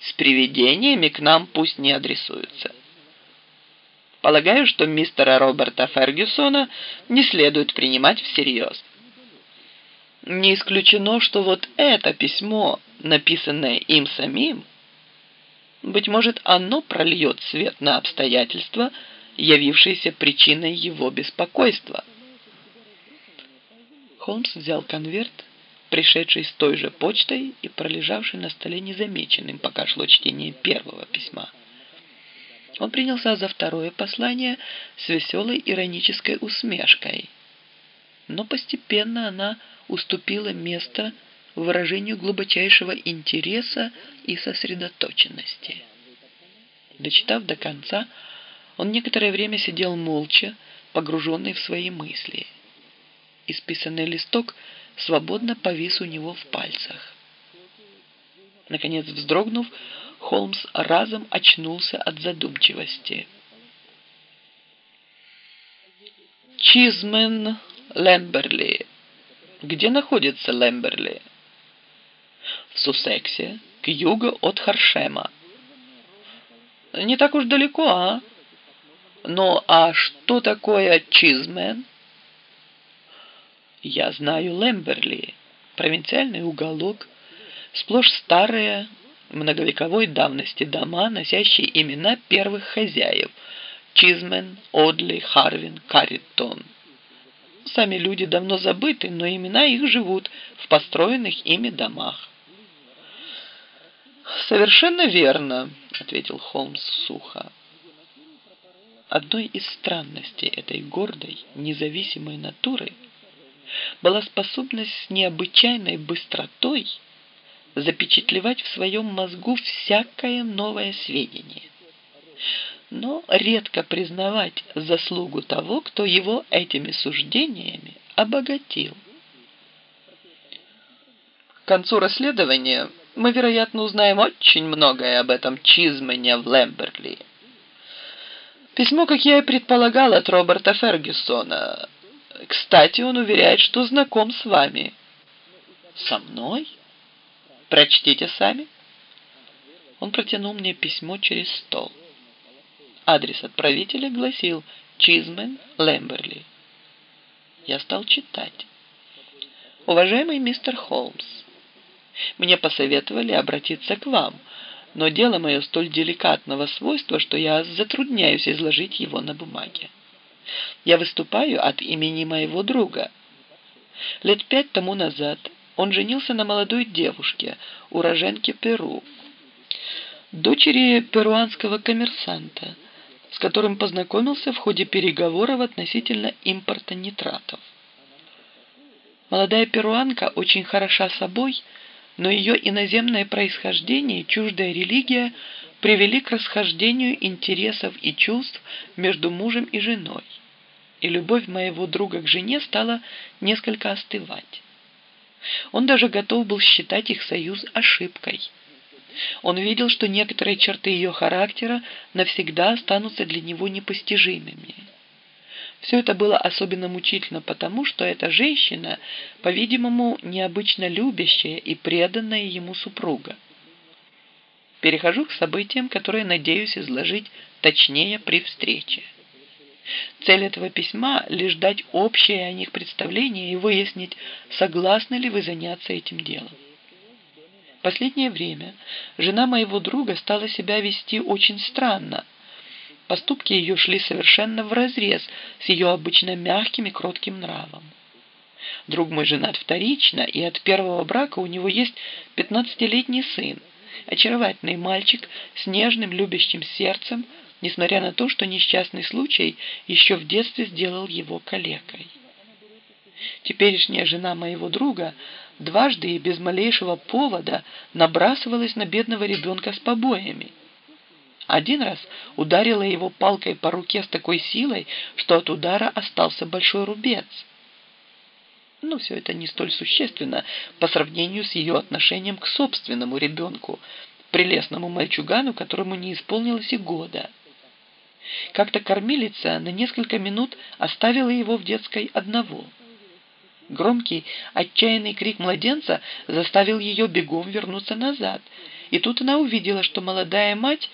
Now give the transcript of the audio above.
с привидениями к нам пусть не адресуются. Полагаю, что мистера Роберта Фергюсона не следует принимать всерьез. Не исключено, что вот это письмо, написанное им самим, быть может, оно прольет свет на обстоятельства, явившиеся причиной его беспокойства. Холмс взял конверт, пришедший с той же почтой и пролежавший на столе незамеченным, пока шло чтение первого письма. Он принялся за второе послание с веселой иронической усмешкой. Но постепенно она уступила место выражению глубочайшего интереса и сосредоточенности. Дочитав до конца, он некоторое время сидел молча, погруженный в свои мысли. Исписанный листок свободно повис у него в пальцах. Наконец, вздрогнув, Холмс разом очнулся от задумчивости. Чизмен Лэмберли. Где находится Лэмберли? В Суссексе, к югу от Харшема. Не так уж далеко, а? Ну, а что такое Чизмен? Я знаю Лэмберли, провинциальный уголок, сплошь старые, многовековой давности дома, носящие имена первых хозяев – Чизмен, Одли, Харвин, Карриттон. Сами люди давно забыты, но имена их живут в построенных ими домах. «Совершенно верно», — ответил Холмс сухо. Одной из странностей этой гордой, независимой натуры была способность с необычайной быстротой запечатлевать в своем мозгу всякое новое сведение, но редко признавать заслугу того, кто его этими суждениями обогатил. К концу расследования мы, вероятно, узнаем очень многое об этом Чизмене в Лэмберли. Письмо, как я и предполагал, от Роберта Фергюсона. Кстати, он уверяет, что знаком с вами. Со мной? Прочтите сами. Он протянул мне письмо через стол. Адрес отправителя гласил Чизмен, Лэмберли. Я стал читать. Уважаемый мистер Холмс, мне посоветовали обратиться к вам, но дело мое столь деликатного свойства, что я затрудняюсь изложить его на бумаге. Я выступаю от имени моего друга. Лет пять тому назад он женился на молодой девушке, уроженке Перу, дочери перуанского коммерсанта, с которым познакомился в ходе переговоров относительно импорта нитратов. Молодая перуанка очень хороша собой, но ее иноземное происхождение и чуждая религия привели к расхождению интересов и чувств между мужем и женой, и любовь моего друга к жене стала несколько остывать. Он даже готов был считать их союз ошибкой. Он видел, что некоторые черты ее характера навсегда останутся для него непостижимыми. Все это было особенно мучительно потому, что эта женщина, по-видимому, необычно любящая и преданная ему супруга. Перехожу к событиям, которые надеюсь изложить точнее при встрече. Цель этого письма – лишь дать общее о них представление и выяснить, согласны ли вы заняться этим делом. Последнее время жена моего друга стала себя вести очень странно. Поступки ее шли совершенно вразрез с ее обычно мягким и кротким нравом. Друг мой женат вторично, и от первого брака у него есть пятнадцатилетний сын, очаровательный мальчик с нежным любящим сердцем, несмотря на то, что несчастный случай еще в детстве сделал его калекой. Теперешняя жена моего друга дважды и без малейшего повода набрасывалась на бедного ребенка с побоями. Один раз ударила его палкой по руке с такой силой, что от удара остался большой рубец. Но все это не столь существенно по сравнению с ее отношением к собственному ребенку, прелестному мальчугану, которому не исполнилось и года. Как-то кормилица на несколько минут оставила его в детской одного. Громкий, отчаянный крик младенца заставил ее бегом вернуться назад, И тут она увидела, что молодая мать